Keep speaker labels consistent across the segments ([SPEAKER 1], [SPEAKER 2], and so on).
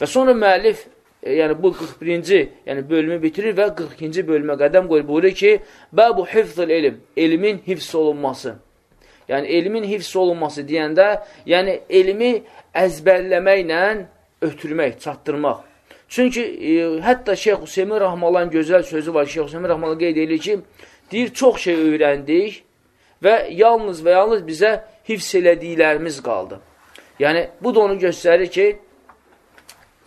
[SPEAKER 1] Və sonra müəllif, e, yəni bu 41-ci yəni bölümü bitirir və 42-ci bölümə qədəm qoyur. Buyurur ki, Bəbu hifzil elm, elmin hifz olunması. Yəni, elmin hifz olunması deyəndə, yəni elmi əzbərləməklə ötürmək, çatdırmaq. Çünki e, hətta Şeyx Hüseymin Rahmalan gözəl sözü var. Şeyx Hüseymin Rahmalan qeyd edir ki, deyir, çox şey öyrəndik və yalnız və yalnız bizə hifz elədiklərimiz qaldı. Yəni, bu da onu göstərir ki,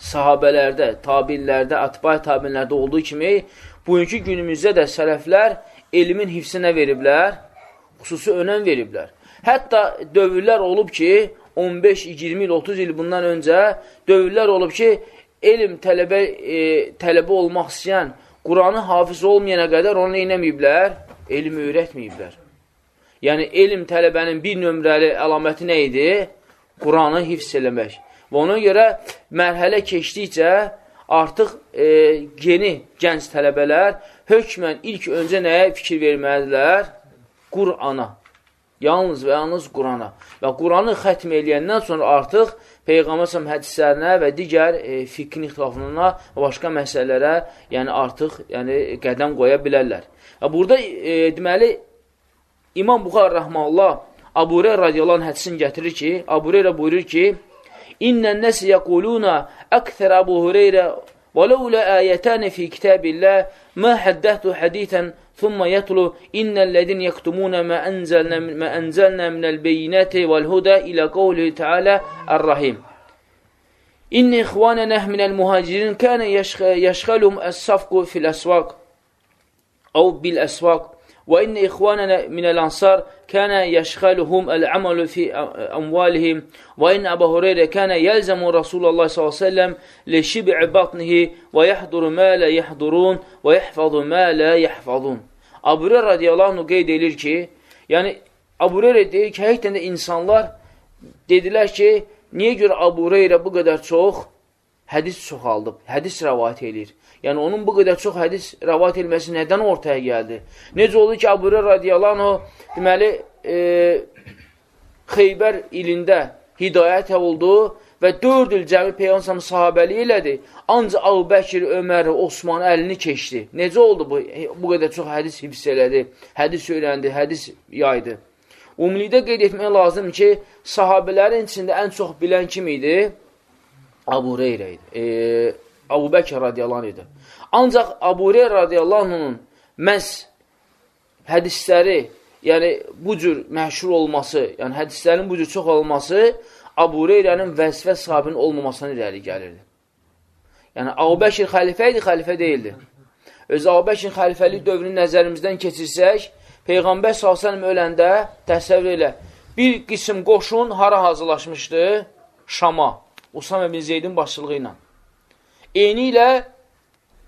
[SPEAKER 1] sahabələrdə, tabinlərdə, atbay tabinlərdə olduğu kimi, bugünkü günümüzdə də sələflər elmin hifzinə veriblər, xüsusi önəm veriblər. Hətta dövrlər olub ki, 15, 20 il, 30 il bundan öncə dövrlər olub ki, elm tələbə, e, tələbə olmaq istəyən, Quranı hafiz olmayana qədər onu neynəməyiblər? Elm öyrətməyiblər. Yəni, elm tələbənin bir nömrəli əlaməti nə idi? Quranı hifz eləmək. Və ona görə mərhələ keçdikcə artıq e, yeni gənc tələbələr hökmən ilk öncə nəyə fikir verməlidirlər? Qurana. Yalnız və yalnız Qurana. Və Quranı xətm eləyəndən sonra artıq Peyğəmbər səhəm hədislərinə və digər e, fikrin ixtilafına və başqa məsələlərə yəni artıq yəni, qədəm qoya bilərlər. Və burada e, deməli, İmam Buxar Rəhmallah Abu Reyr radiyallahu hədisini gətirir ki, Abu Reyr buyurur ki, İnnən nəsi yəquluna əktər Abu Hüreyrə və ləulə ayətəni fi kitabillah mə həddəhtu hədithən ثم يتلو إن الذين يكتمون ما أنزلنا, ما أنزلنا من البينات والهدى إلى قوله تعالى الرحيم. إن إخواننا من المهاجرين كان يشغلهم الصفق في الأسواق أو بالأسواق. Və inna ixvanana minəl ansar kana yəşxəluhum əl-əmalu fi əmvalihim və inna Əbu Hüreyrə kana yəlzəmu Rasulullah sallallahu əleyhi və səlləm li batnihi və yahduru ma la yahdurun və yahfazu ma la yahfazun. Əbu Hüreyrə radiyallahu anhu qeyd edir ki, yəni Əbu Hüreyrə deyir ki, həqiqətən də insanlar dedilər ki, niyə görə Əbu Hüreyrə bu qədər çox hədis çoxaldıb, hədis rəvat edir. Yəni, onun bu qədər çox hədis rəvat edilməsi nədən ortaya gəldi? Necə oldu ki, Abu Hurayra radiyallahu anh, deməli, e, Xeybər ilində hidayət oldu və 4 il cəmi Peyğəmbər sahabəli elədi. Ancaq Əbu Bəkir, Ömər, Osman əlini keçdi. Necə oldu bu? Bu qədər çox hədis hifz elədi, hədis öyrəndi, hədis yaydı. Ümumilikdə qeyd etmək lazım ki, sahabələrin içində ən çox bilən kim idi? Əbu Reyrə idi. E, Əbu Bəkir radiyallahu idi. Ancaq Əbu Reyrə radiyallahu məhz hədisləri, yəni bu cür məşhur olması, yəni hədislərin bu cür çox olması Abu Reyrənin vəzifə sahibinin olmamasına irəli gəlirdi. Yəni, Əbubəkir xəlifə idi, xəlifə deyildi. Öz Əbubəkir xəlifəlik dövrünü nəzərimizdən keçirsək, Peyğəmbər s.ə.v öləndə təsəvvür elə, bir qism qoşun hara hazırlaşmışdı? Şama, Usam ibn Zeydin başçılığı ilə. Eyni ilə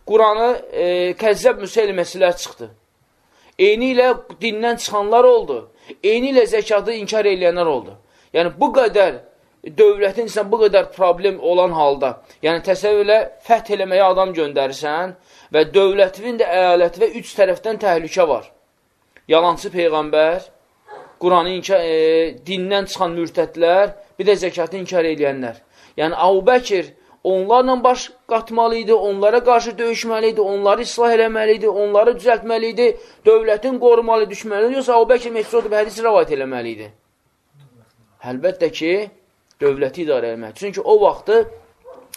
[SPEAKER 1] Quranı e, kəzzəb müsəlməsilər çıxdı. Eyni ilə dindən çıxanlar oldu. Eyni ilə zəkatı inkar eləyənlər oldu. Yəni, bu qədər dövlətin sən bu qədər problem olan halda, yəni təsəvvürlə fəth eləməyə adam göndərirsən və dövlətin də əyaləti və üç tərəfdən təhlükə var. Yalancı Peyğəmbər, Quranı inkar, e, dindən çıxan mürtədlər, bir də zəkatı inkar eləyənlər. Yəni, Əbubəkir onlarla baş qatmalı idi, onlara qarşı döyüşməli idi, onları islah eləməli idi, onları düzəltməli idi, dövlətin qorumalı düşməli idi, yoxsa Əbubəkir Məhsud hədis rəvayət eləməli idi. Əlbəttə ki, dövləti idarə etmək. Çünki o vaxtı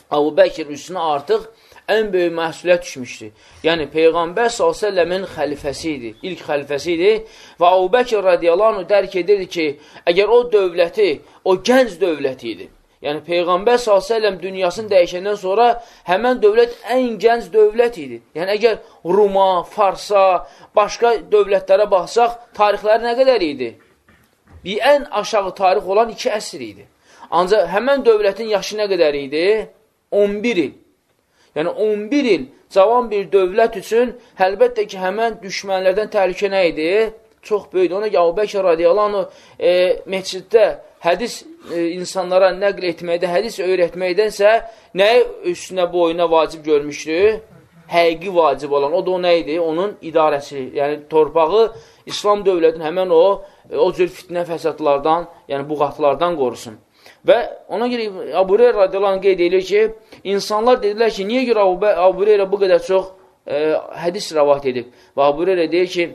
[SPEAKER 1] Əbu Bəkir üstünə artıq ən böyük məsuliyyət düşmüşdü. Yəni, Peyğəmbər s.ə.v-in xəlifəsi idi, ilk xəlifəsi idi və Əbu Bəkir radiyalanu dərk edirdi ki, əgər o dövləti, o gənc dövləti idi, yəni Peyğəmbər s.ə.v dünyasını dəyişəndən sonra həmən dövlət ən gənc dövlət idi. Yəni, əgər Ruma, Farsa, başqa dövlətlərə baxsaq, tarixləri nə qədər idi? Bir ən aşağı tarix olan iki əsr idi. Ancaq həmən dövlətin yaşı nə qədər idi? 11 il. Yəni 11 il cavan bir dövlət üçün əlbəttə ki, həmən düşmənlərdən təhlükə nə idi? Çox böyükdür. Ona ki, Əbubəkir radiyallahu e, məsciddə hədis e, insanlara nəql etməkdə, hədis öyrətməkdənsə nəyi üstünə boyuna vacib görmüşdü? Həqiqi vacib olan. O da o nə idi? Onun idarəsi. Yəni torpağı İslam dövlətinin həmən o, e, o cür fitnə fəsadlardan, yəni buğatlardan qorusun. Və ona görə Abu Hureyra radiyallahu qeyd edir ki, insanlar dedilər ki, niyə görə Abu Hureyra bu qədər çox e, hədis rəvat edib? Və Abu Hureyra deyir ki,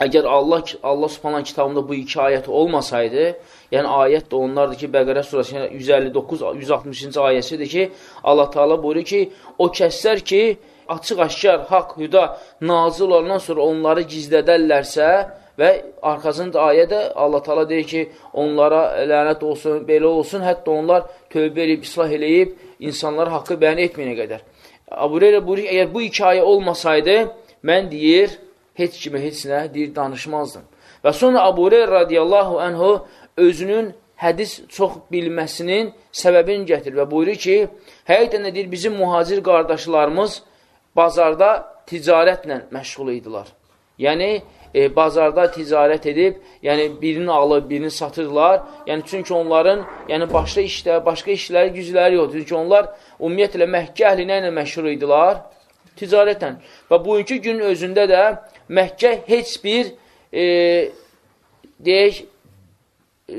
[SPEAKER 1] əgər Allah Allah Subhanahu kitabında bu iki ayət olmasaydı, yəni ayət də onlardır ki, Bəqərə surəsi 159 160-cı ayəsidir ki, Allah Taala buyurur ki, o kəslər ki, açıq-aşkar haqq hüda nazil olandan sonra onları gizlədərlərsə, Və arxasında ayədə Allah Taala deyir ki, onlara lənət olsun, belə olsun, hətta onlar tövbə edib, islah eləyib, insanlar haqqı bəyan etməyənə qədər. Abu Hureyra buyurur ki, əgər bu iki ayə olmasaydı, mən deyir, heç kimə heç nə deyir, danışmazdım. Və sonra Abu Hureyra radiyallahu anhu özünün hədis çox bilməsinin səbəbini gətirir və buyurur ki, həqiqətən də deyir, bizim mühacir qardaşlarımız bazarda ticarətlə məşğul idilər. Yəni, e, bazarda ticarət edib, yəni birini alıb, birini satırlar. Yəni çünki onların yəni başqa işdə, başqa işləri, gücləri yoxdur. Çünki onlar ümumiyyətlə Məkkə əhli nə ilə məşhur idilər? Ticarətlə. Və bugünkü gün özündə də Məkkə heç bir e, deyək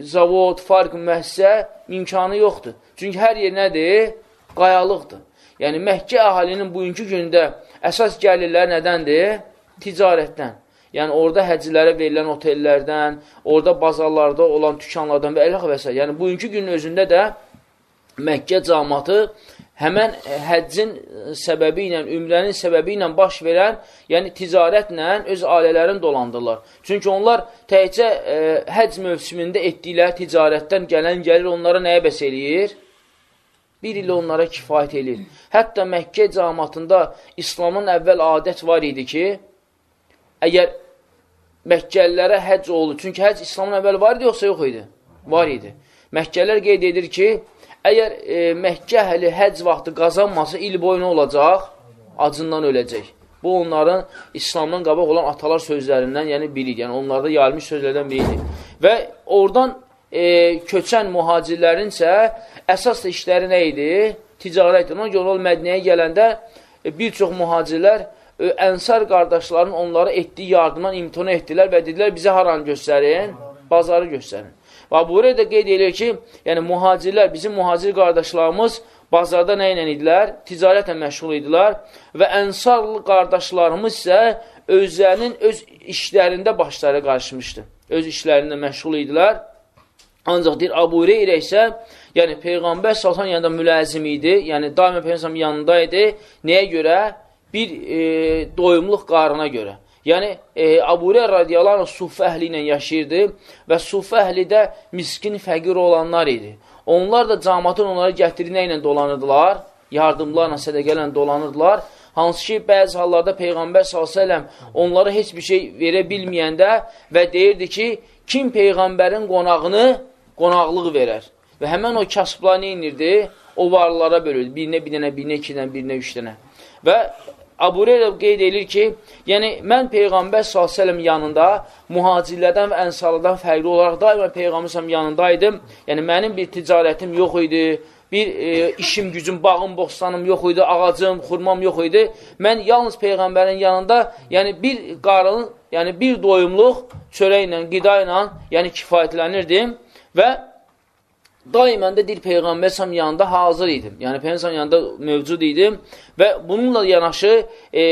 [SPEAKER 1] zavod, farq, müəssə imkanı yoxdur. Çünki hər yer nədir? Qayalıqdır. Yəni Məkkə əhalinin bugünkü gündə əsas gəlirləri nədəndir? Ticarətdən. Yəni, orada həccilərə verilən otellərdən, orada bazarlarda olan tükanlardan və eləx və s. Yəni, bugünkü günün özündə də Məkkə camatı həmən həccin səbəbi ilə, ümrənin səbəbi ilə baş verən, yəni ticarətlə öz ailələrini dolandırlar. Çünki onlar təhcə e, həcc mövsümündə etdikləri ticarətdən gələn gəlir onlara nəyə bəs eləyir? Bir il onlara kifayət eləyir. Hətta Məkkə camatında İslamın əvvəl adət var idi ki, əgər Məkkəlilərə həcc oldu, çünki həcc İslamın əvvəl var idi, yoxsa yox idi? Var idi. Məkkəlilər qeyd edir ki, əgər e, Məkkə əhli həcc vaxtı qazanmasa, il boyuna olacaq, acından öləcək. Bu, onların İslamdan qabaq olan atalar sözlərindən, yəni biri, yəni onlarda yayılmış sözlərdən biridir. Və oradan e, köçən mühacirlərin isə əsas işləri nə idi? Ticarət. Ona görə Mədniyə gələndə e, bir çox mühacirlər ənsar qardaşların onlara etdiyi yardımdan imtina etdilər və dedilər, bizə haranı göstərin? Bazarı göstərin. Və buraya da qeyd edir ki, yəni mühacirlər, bizim mühacir qardaşlarımız bazarda nə ilə idilər? Ticarətlə məşğul idilər və ənsarlı qardaşlarımız isə özlərinin öz işlərində başları qarışmışdı. Öz işlərində məşğul idilər. Ancaq deyir, Abu Hüreyrə isə, yəni Peyğəmbər salsan yanında müləzim idi, yəni daimə Peyğəmbər yanında idi. Nəyə görə? bir e, doyumluq qarına görə. Yəni, e, Aburə radiyalarla suf əhli ilə yaşayırdı və suf əhli də miskin, fəqir olanlar idi. Onlar da camatın onları gətirir nə ilə dolanırdılar? Yardımlarla, sədəqələ dolanırdılar. Hansı ki, bəzi hallarda Peyğəmbər s.ə.v onlara heç bir şey verə bilməyəndə və deyirdi ki, kim Peyğəmbərin qonağını qonaqlıq verər? Və həmən o kasıblar nə inirdi? O varlara bölürdü. Birinə bir dənə, birinə iki dənə, birinə üç dənə. Və Abu Hureyra qeyd edir ki, yəni mən Peyğəmbər s.ə.v yanında mühacirlərdən və ənsarlardan fərqli olaraq daima Peyğəmbər yanındaydım. Yəni mənim bir ticarətim yox idi, bir e, işim, gücüm, bağım, bostanım yox idi, ağacım, xurmam yox idi. Mən yalnız Peyğəmbərin yanında, yəni bir qarın, yəni bir doyumluq çörəklə, qida ilə, yəni kifayətlənirdim və daimən də dil Peyğəmbər səm yanında hazır idim. Yəni Peyğəmbər yanında mövcud idim və bununla yanaşı e,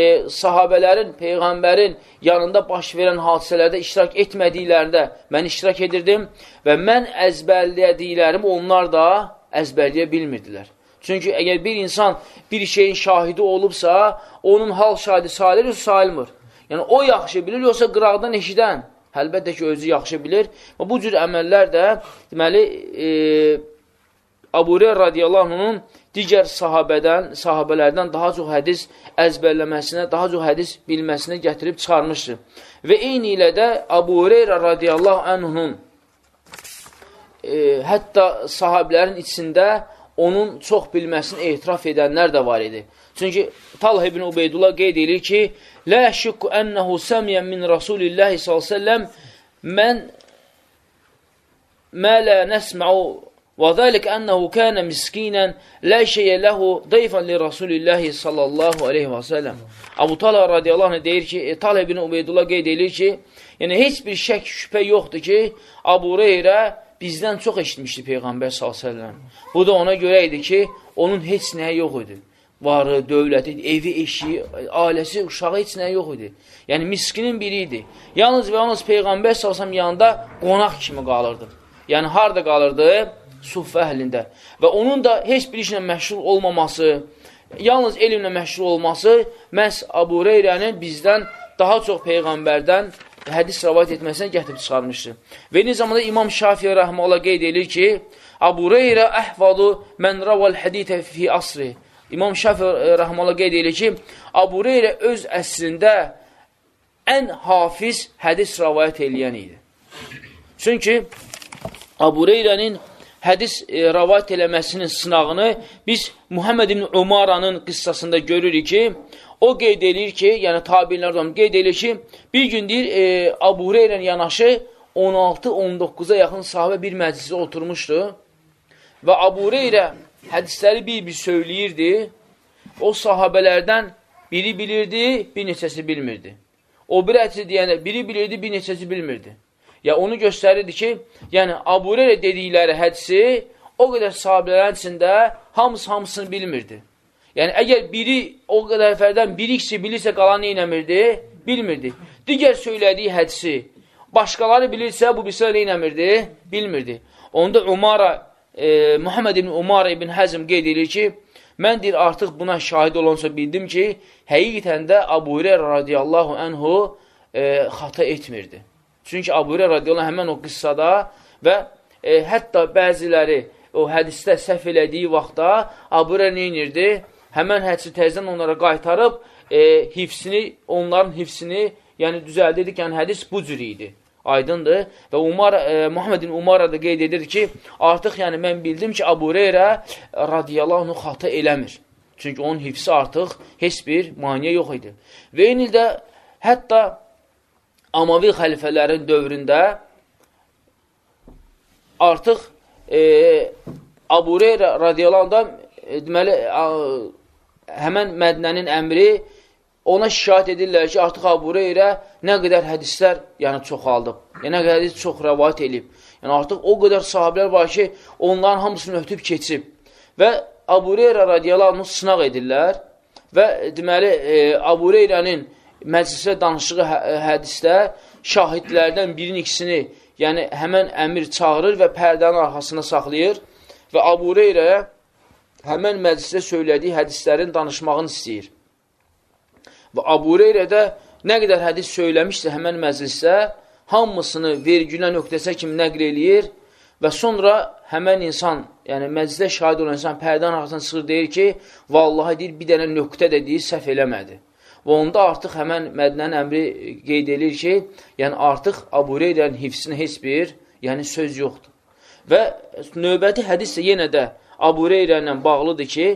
[SPEAKER 1] sahabələrin, Peyğəmbərin yanında baş verən hadisələrdə iştirak etmədiklərində mən iştirak edirdim və mən əzbərlədiklərim onlar da əzbərləyə bilmirdilər. Çünki əgər bir insan bir şeyin şahidi olubsa, onun hal şahidi salir, sayılmır. Yəni o yaxşı bilir, yoxsa qıraqdan eşidən. Əlbəttə ki, özü yaxşı bilir. Və bu cür əməllər də, deməli, e, Abu-Rə radiyallahu digər sahabədən, sahabələrdən daha çox hədis əzbərləməsinə, daha çox hədis bilməsinə gətirib çıxarmışdır. Və eyni ilə də Abu-Rə radiyallahu anhunun e, hətta sahabələrin içində onun çox bilməsini etiraf edənlər də var idi. Çünki Talh ibn Ubeydullah qeyd edir ki, Lə şükku ənəhu səmiyyən min Rasulillahi s.ə.v mən mə lə nəsməu və zəlik ənəhu kənə miskinən lə şeyə ləhu dayfən li Rasulillahi sallallahu aleyhi və səlləm. Abu Talha radiyallahu anh deyir ki, e, Talha ibn Ubeydullah qeyd edir ki, yəni heç bir şək şübhə yoxdur ki, Abu Reyrə bizdən çox eşitmişdi Peyğəmbər s.ə.v. Bu da ona görə idi ki, onun heç nəyə yox idi. Varı, dövləti, evi, eşiyi, ailəsi, uşağı heç nəyə yox idi. Yəni, miskinin biri idi. Yalnız və yalnız Peyğəmbər s.ə.v. yanında qonaq kimi qalırdı. Yəni, harada qalırdı? Suffə əhlində. Və onun da heç bir işlə məşğul olmaması, yalnız elmlə məşğul olması məhz Abu Reyrənin bizdən daha çox Peyğəmbərdən hədis rəvayət etməsindən gətirib çıxarmışdır. Və eyni zamanda İmam Şafiyə rəhmələ qeyd edir ki, Abu Reyrə əhvalu mən raval həditə fi asri. İmam Şafiyə rəhmələ qeyd edir ki, Abu Reyrə öz əsrində ən hafiz hədis rəvayət eləyən idi. Çünki Abu Reyrənin hədis e, rəvayət eləməsinin sınağını biz Muhammed ibn Umaranın qıssasında görürük ki, O qeyd edir ki, yəni tabinlərdən qeyd edir ki, bir gün deyir, e, Abu Hureylə yanaşı 16-19-a yaxın sahabə bir məclisə oturmuşdu və Abu Hureylə hədisləri bir-bir söyləyirdi. O sahabələrdən biri bilirdi, bir neçəsi bilmirdi. O bir hədisi deyəndə biri bilirdi, bir neçəsi bilmirdi. Ya onu göstərirdi ki, yəni Abu Hureylə dedikləri hədisi o qədər sahabələrin içində hamısı hamısını bilmirdi. Yəni, əgər biri o qədər nəfərdən bir ikisi bilirsə, qalan neynəmirdi? Bilmirdi. Digər söylədiyi hədisi başqaları bilirsə, bu bilsə neynəmirdi? Bilmirdi. Onda Umara, e, Muhammed ibn Umara ibn Həzm qeyd edir ki, mən deyir, artıq buna şahid olansa bildim ki, həqiqətən də Abu Hürər radiyallahu ənhu e, xata etmirdi. Çünki Abu Hürər radiyallahu həmən o qıssada və e, hətta bəziləri o hədisdə səhv elədiyi vaxtda Abu Hürər neynirdi? Həmən hədsi təzdən onlara qaytarıb, e, hifsini, onların hifsini, yəni düzəldirdi ki, yəni hədis bu cür idi. Aydındır. Və Umar, e, Muhammedin Umar da qeyd edir ki, artıq yəni mən bildim ki, Abu Reyrə radiyallahu anh xata eləmir. Çünki onun hifsi artıq heç bir maniyə yox idi. Və eyni ildə hətta Amavi xəlifələrin dövründə artıq e, Abu Reyrə radiyallahu anh deməli, həmən Mədnənin əmri ona şikayət edirlər ki, artıq Abu Reyrə nə qədər hədislər yəni, çoxaldıb, yəni, nə qədər hədis çox rəvayət edib. Yəni, artıq o qədər sahabilər var ki, onların hamısını ötüb keçib. Və Abu Reyrə radiyalarını sınaq edirlər və deməli, e, Abu Reyrənin məclisə danışığı hə hədisdə şahidlərdən birinin ikisini, yəni həmən əmir çağırır və pərdənin arxasına saxlayır və Abu Reyrəyə həmən məclisdə söylədiyi hədislərin danışmağını istəyir. Və Abu Reyrə də nə qədər hədis söyləmişsə həmən məclisdə, hamısını vergülə nöqtəsə kimi nəql eləyir və sonra həmən insan, yəni məclisdə şahid olan insan pərdən arxasından çıxır, deyir ki, vallahi deyir, bir dənə nöqtə də deyir, səhv eləmədi. Və onda artıq həmən Mədnənin əmri qeyd edir ki, yəni artıq Abu Reyrənin hifsinə heç bir yəni söz yoxdur. Və növbəti hədis də yenə də Abu Reyrə ilə bağlıdır ki,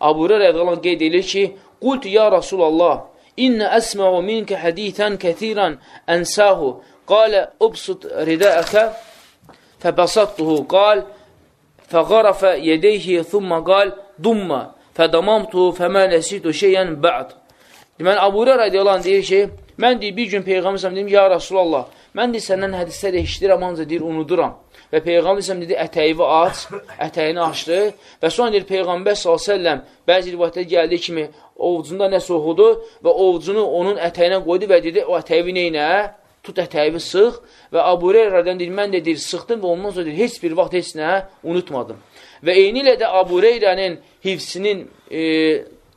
[SPEAKER 1] Abu Reyrə rədqalan qeyd edir ki, Qultu ya Rasulallah, İnnə əsməu minkə hədithən kəthirən ənsahu, qalə ubsut ridəəkə, fəbəsattuhu, qal, fəqarafə yedeyhi, thumma qal, dumma, fədamamtuhu, fəmə nəsitu şeyən bə'd. Deməli, Abu Reyrə rədqalan deyir ki, mən deyir, bir gün Peyğəmbər dedim, ya Rasulallah, mən deyir, səndən hədislər eşidirəm, ancaq deyir, unuduram. Və Peyğəmbər s.ə.v dedi, ətəyivi aç, ətəyini açdı və sonra deyir, Peyğəmbər s.ə.v bəzi rivayətlər gəldiyi kimi ovucunda nəsə oxudu və ovucunu onun ətəyinə qoydu və dedi, o ətəyivi neynə? Tut ətəyivi sıx və Abu Reyrədən deyir, mən deyir, sıxdım və ondan sonra deyir, heç bir vaxt heç nə unutmadım. Və eyni ilə də Abu Reyrənin hifsinin e,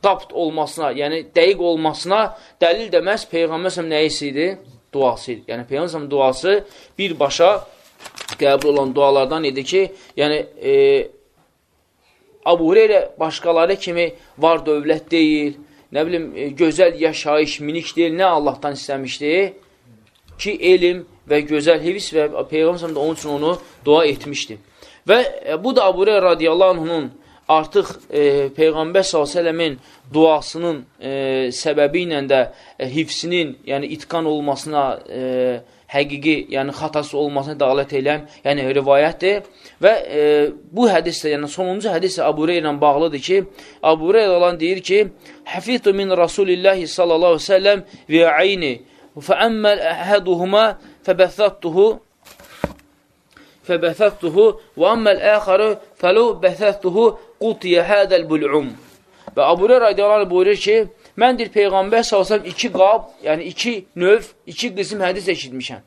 [SPEAKER 1] dapt olmasına, yəni dəqiq olmasına dəlil də məhz Peyğəmbər s.ə.v nəyisi idi? Duası idi. Yəni Peyğəmbər s.ə.v duası birbaşa qəbul olan dualardan idi ki, yəni e, Abu Hureyre başqaları kimi var dövlət deyil, nə bilim, e, gözəl yaşayış, minik deyil, nə Allahdan istəmişdi? Ki, elm və gözəl hevis və Peyğəmbər də onun üçün onu dua etmişdi. Və e, bu da Abu Hureyre radiyallahu anhunun artıq e, Peyğəmbər s.ə.v-in duasının e, səbəbi ilə də e, hifsinin, yəni itqan olmasına e, həqiqi, yəni xatası olmasına dəlalət edən, yəni rivayətdir. Və e, bu hədis də, yəni sonuncu hədis də Abu Hureyra ilə bağlıdır ki, Abu Hureyra olan deyir ki, Həfitu min Rasulillahi sallallahu aleyhi ve sellem və ayni fəəmməl əhəduhuma fəbəthəttuhu fəbəthəttuhu və amməl əxarı fəlu bəthəttuhu qutiyə hədəl bul'um. Və Abu Hurayra radiyallahu buyurur ki, mən deyir Peyğəmbər sallallahu iki qab, yəni iki növ, iki qism hədis eşitmişəm.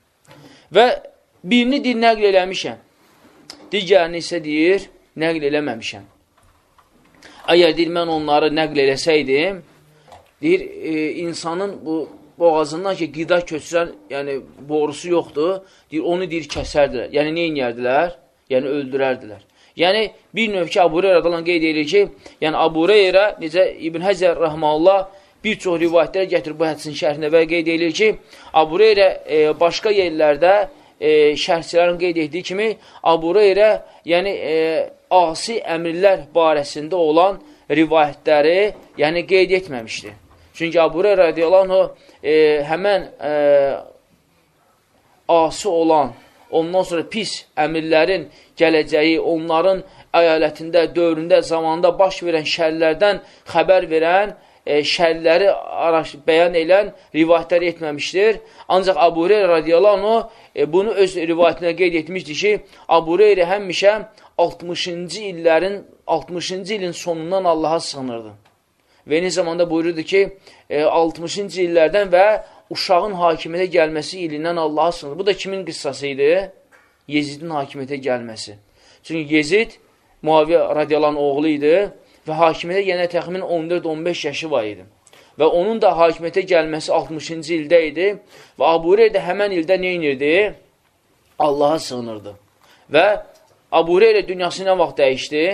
[SPEAKER 1] Və birini deyir nəql eləmişəm. Digərini isə deyir nəql eləməmişəm. Əgər deyir mən onları nəql eləsəydim, deyir e, insanın bu boğazından ki, qida köçürən, yəni borusu yoxdur, deyir, onu deyir, kəsərdilər. Yəni, nə inərdilər? Yəni, öldürərdilər. Yəni, bir növ ki, Abu Reyra adalan qeyd edir ki, yəni, Abu Reyra, necə İbn Həzər Rəhmanullah bir çox rivayətlər gətirir bu hədisin şərhində və qeyd edir ki, Abu Reyra e, başqa yerlərdə e, şərhçilərin qeyd etdiyi kimi, Abu Reyra, yəni, e, asi əmirlər barəsində olan rivayətləri, yəni, qeyd etməmişdir. Çünki Abu Reyra radiyallahu e, həmən e, asi olan, ondan sonra pis əmirlərin gələcəyi, onların əyalətində, dövründə, zamanda baş verən şərlərdən xəbər verən, e, şərləri araş, bəyan edən rivayətlər etməmişdir. Ancaq Abu Hureyra radiyallahu e, bunu öz rivayətində qeyd etmişdir ki, Abu Hureyra həmişə 60-cı illərin 60-cı ilin sonundan Allaha sığınırdı. Və eyni zamanda buyururdu ki, e, 60-cı illərdən və uşağın hakimiyyətə gəlməsi ilindən Allaha sınır. Bu da kimin qıssası idi? Yezidin hakimiyyətə gəlməsi. Çünki Yezid Muaviyyə radiyalan oğlu idi və hakimiyyətə yenə təxmin 14-15 yaşı var idi. Və onun da hakimiyyətə gəlməsi 60-cı ildə idi və Abu Hureyra həmən ildə nə inirdi? Allaha sığınırdı. Və Abu Hureyra dünyası nə vaxt dəyişdi?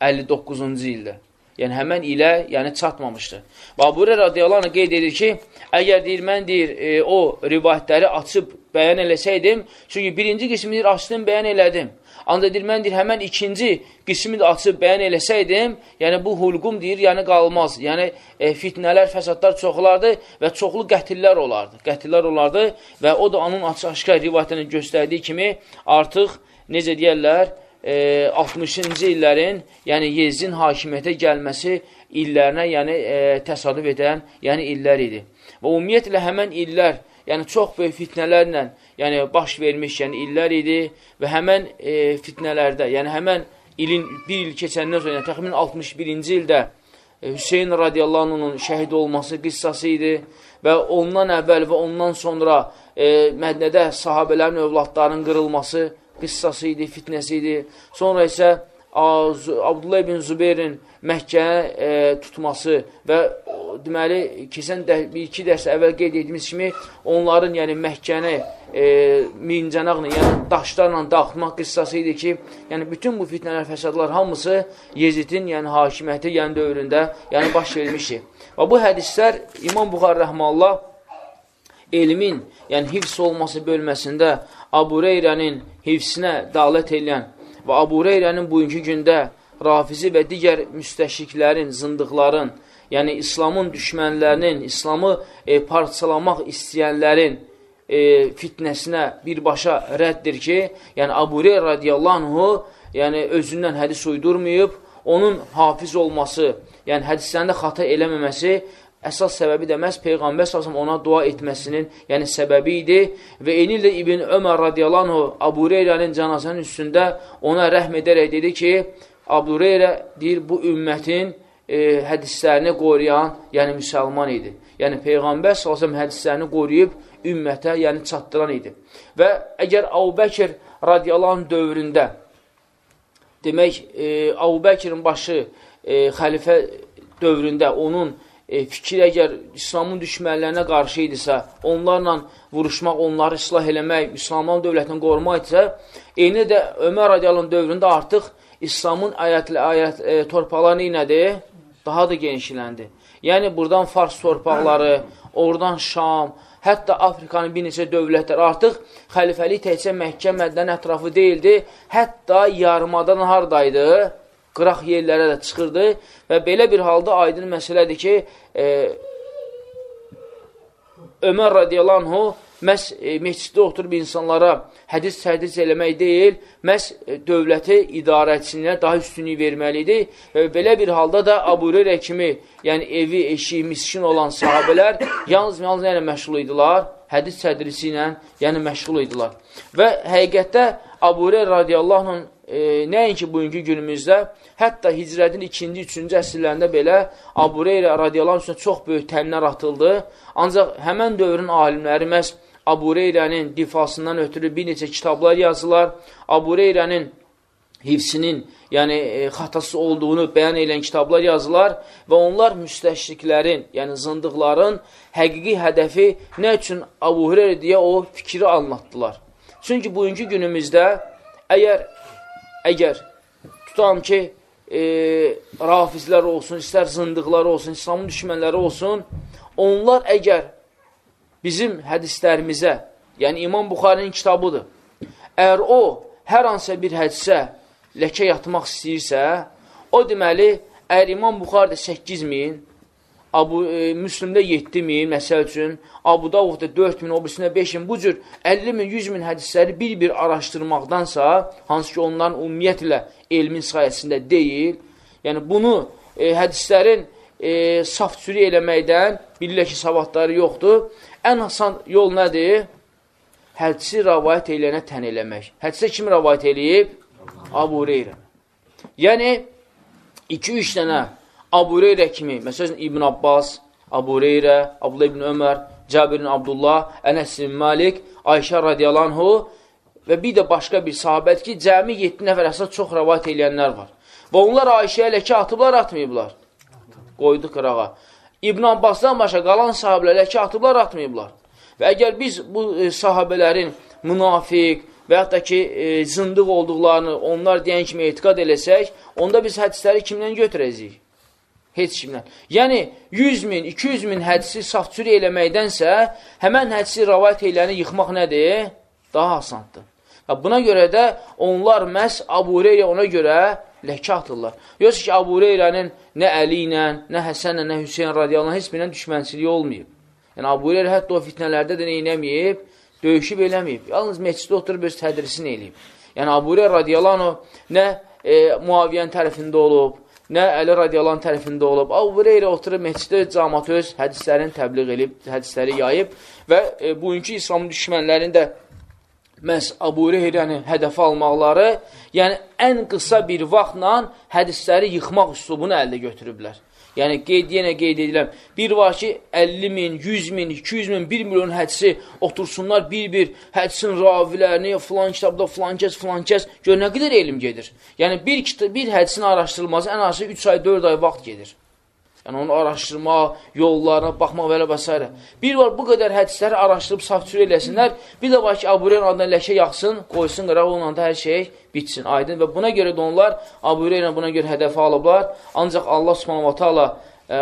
[SPEAKER 1] 59-cu ildə yəni həmən ilə yəni çatmamışdır. Və Hurayra radiyallahu anh qeyd edir ki, əgər deyir, mən deyir, e, o rivayətləri açıb bəyan eləsəydim, çünki birinci qismi deyir, açdım, bəyan elədim. Ancaq deyir, mən deyir, həmən ikinci qismi də açıb bəyan eləsəydim, yəni bu hulqum deyir, yəni qalmaz. Yəni e, fitnələr, fəsadlar çoxlardı və çoxlu qətillər olardı. Qətillər olardı və o da onun açıq-aşkar rivayətini göstərdiyi kimi artıq necə deyərlər, e, 60-cı illərin, yəni Yezdin hakimiyyətə gəlməsi illərinə, yəni e, təsadüf edən, yəni illər idi. Və ümumiyyətlə həmən illər, yəni çox böyük fitnələrlə, yəni baş vermiş, yəni illər idi və həmən e, fitnələrdə, yəni həmən ilin bir il keçəndən sonra, yəni təxmin 61-ci ildə e, Hüseyin radiyallahu anh'ın şəhid olması qissası idi və ondan əvvəl və ondan sonra e, Mədnədə sahabələrin övladlarının qırılması qıssası idi, fitnəsi idi. Sonra isə Abdullah ibn Zübeyrin Məkkəyə e, tutması və deməli, keçən bir-iki dərs əvvəl qeyd etdiyimiz kimi onların yəni Məkkəni e, mincənaqla, yəni daşlarla dağıtmaq qıssası idi ki, yəni bütün bu fitnələr, fəsadlar hamısı Yezidin yəni hakimiyyəti yəni dövründə yəni baş vermişdir. Və bu hədislər İmam Buxar Rəhmallah elmin, yəni hifz olması bölməsində Abu Reyrənin hifsinə dalət edən və Abu Reyrənin bugünkü gündə rafizi və digər müstəşiklərin, zındıqların, yəni İslamın düşmənlərinin, İslamı e, parçalamaq istəyənlərin e, fitnəsinə birbaşa rəddir ki, yəni Abu Reyr radiyallahu anhu yəni özündən hədis uydurmayıb, onun hafiz olması, yəni hədislərində xata eləməməsi əsas səbəbi də məhz Peyğəmbər səsəm ona dua etməsinin, yəni səbəbi idi və eyni ilə İbn Ömər radiyallahu Abu Reyrənin cənazənin üstündə ona rəhm edərək dedi ki, Abu Reyrə deyir, bu ümmətin e, hədislərini qoruyan, yəni müsəlman idi. Yəni Peyğəmbər səsəm hədislərini qoruyub ümmətə, yəni çatdıran idi. Və əgər Abu Bəkir radiyallahu dövründə demək, e, Abu Bəkirin başı e, xəlifə dövründə onun e, fikir əgər İslamın düşmənlərinə qarşı idisə, onlarla vuruşmaq, onları islah eləmək, İslamın dövlətini qorumaq idisə, eyni də Ömər radiyalın dövründə artıq İslamın ayətli ayət e, torpaqları nədir? Daha da genişləndi. Yəni, buradan Fars torpaqları, oradan Şam, hətta Afrikanın bir neçə dövlətlər artıq xəlifəlik təkcə Məkkə, Məddən ətrafı deyildi, hətta yarımadan haradaydı? Qıraq yerlərə də çıxırdı və belə bir halda aydın məsələdir ki, e, Ömər radiyallahu məhz e, meçiddə oturub insanlara hədis sədis eləmək deyil, məhz e, dövləti idarəçisinə daha üstünlük verməlidir və belə bir halda da Abu Hüreyrə kimi, yəni evi, eşiyi, miskin olan sahabələr yalnız yalnız yəni məşğul idilər, hədis sədrisi ilə yəni məşğul idilər. Və həqiqətdə Abu Hureyra radiyallahu anh e, nəinki bugünkü günümüzdə, hətta hicrətin ikinci, üçüncü əsrlərində belə Abu Hureyra radiyallahu anh çox böyük tənlər atıldı. Ancaq həmən dövrün alimləri məhz Abu Hureyranın difasından ötürü bir neçə kitablar yazılar. Abu Hureyranın hifsinin, yəni e, xatası olduğunu bəyan edən kitablar yazılar və onlar müstəşriklərin, yəni zındıqların həqiqi hədəfi nə üçün Abu Hureyra deyə o fikri anlatdılar. Çünki bugünkü günümüzdə əgər əgər tutam ki, e, rafizlər olsun, istər zındıqlar olsun, İslamın düşmənləri olsun, onlar əgər bizim hədislərimizə, yəni İmam Buxarinin kitabıdır, əgər o hər hansısa bir hədisə ləkə yatmaq istəyirsə, o deməli, əgər İmam Buxarda 8 min, Abu, e, Müslümdə 7 min, məsəl üçün, Abu Davudda 4 min, o birisində 5 min, bu cür 50 min, 100 min hədisləri bir-bir araşdırmaqdansa, hansı ki, onların ümumiyyətlə elmin sayəsində deyil, yəni bunu e, hədislərin e, safçürü eləməkdən bilirlər ki, savadları yoxdur. Ən asan yol nədir? Hədisi rəvayət eləyənə tən eləmək. Hədisə kim rəvayət eləyib? Abu Reyrə. Yəni, 2-3 dənə Abu Reyrə kimi, məsələn, İbn Abbas, Abu Reyrə, Abdullah ibn Ömər, Cabir ibn Abdullah, Ənəs ibn Malik, Ayşə radiyalanhu və bir də başqa bir sahabət ki, cəmi 7 nəfər əsas çox rəvat eləyənlər var. Və onlar Ayşəyə ləkə atıblar, atmayıblar. Qoydu qırağa. İbn Abbasdan başqa qalan sahabələr ləkə atıblar, atmayıblar. Və əgər biz bu e, sahabələrin münafiq və yaxud da ki, e, zındıq olduqlarını onlar deyən kimi etiqad eləsək, onda biz hədisləri kimdən götürəcəyik? Heç kimdən. Yəni, 100 min, 200 min hədisi safçürü eləməkdənsə, həmən hədisi rəvayət eləni yıxmaq nədir? Daha asandır. Və buna görə də onlar məhz Abu Hureyra ona görə ləkə atırlar. Yoxsa ki, Abu Hureyrənin nə Əli ilə, nə Həsənlə, nə Hüseyin radiyallahu heç birinin düşmənçiliyi olmayıb. Yəni, Abu Hureyra hətta o fitnələrdə də neynəməyib, döyüşüb eləməyib. Yalnız meçiddə oturub öz tədrisini eləyib. Yəni, Abu Hureyra radiyallahu nə e, Muaviyyən tərəfində olub, nə Əli radiyalan tərəfində olub. Abu Hureyra oturub məsciddə cəmat öz hədislərini təbliğ edib, hədisləri yayıb və e, bugünkü İslam düşmənlərinin də məhz Abu Hureyrəni hədəfə almaqları, yəni ən qısa bir vaxtla hədisləri yıxmaq üslubunu əldə götürüblər. Yəni, qeyd, yenə qeyd ediləm, bir var ki, 50 min, 100 min, 200 min, 1 milyon hədisi otursunlar bir-bir hədisin ravilərini, filan kitabda filan kəs, filan kəs, gör nə qədər elm gedir. Yəni, bir, bir hədisin araşdırılması ən azı 3 ay, 4 ay vaxt gedir. Yəni, onu araşdırma, yollarına baxmaq və elə və s. Bir var, bu qədər hədisləri araşdırıb safçür eləsinlər. Bir də var ki, Abureyr adına ləkə yaxsın, qoysun qırağı, onunla da hər şey bitsin, aydın. Və buna görə də onlar Abureyr buna görə hədəfə alıblar. Ancaq Allah subhanahu wa ta'ala e,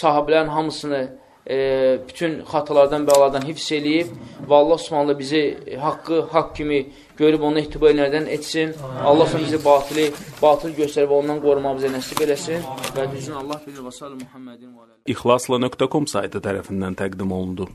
[SPEAKER 1] sahabilərin hamısını e, bütün xatalardan, bəlalardan hifz eləyib və Allah subhanallah bizi haqqı, haqq kimi görüb onu etibar edənlərdən etsin. Allah sonra bizi batili, batıl göstərib ondan qorumamıza nəsib eləsin və düzün Allah bilir və sallı Muhammedin və
[SPEAKER 2] İxlasla.com saytı tərəfindən təqdim olundu.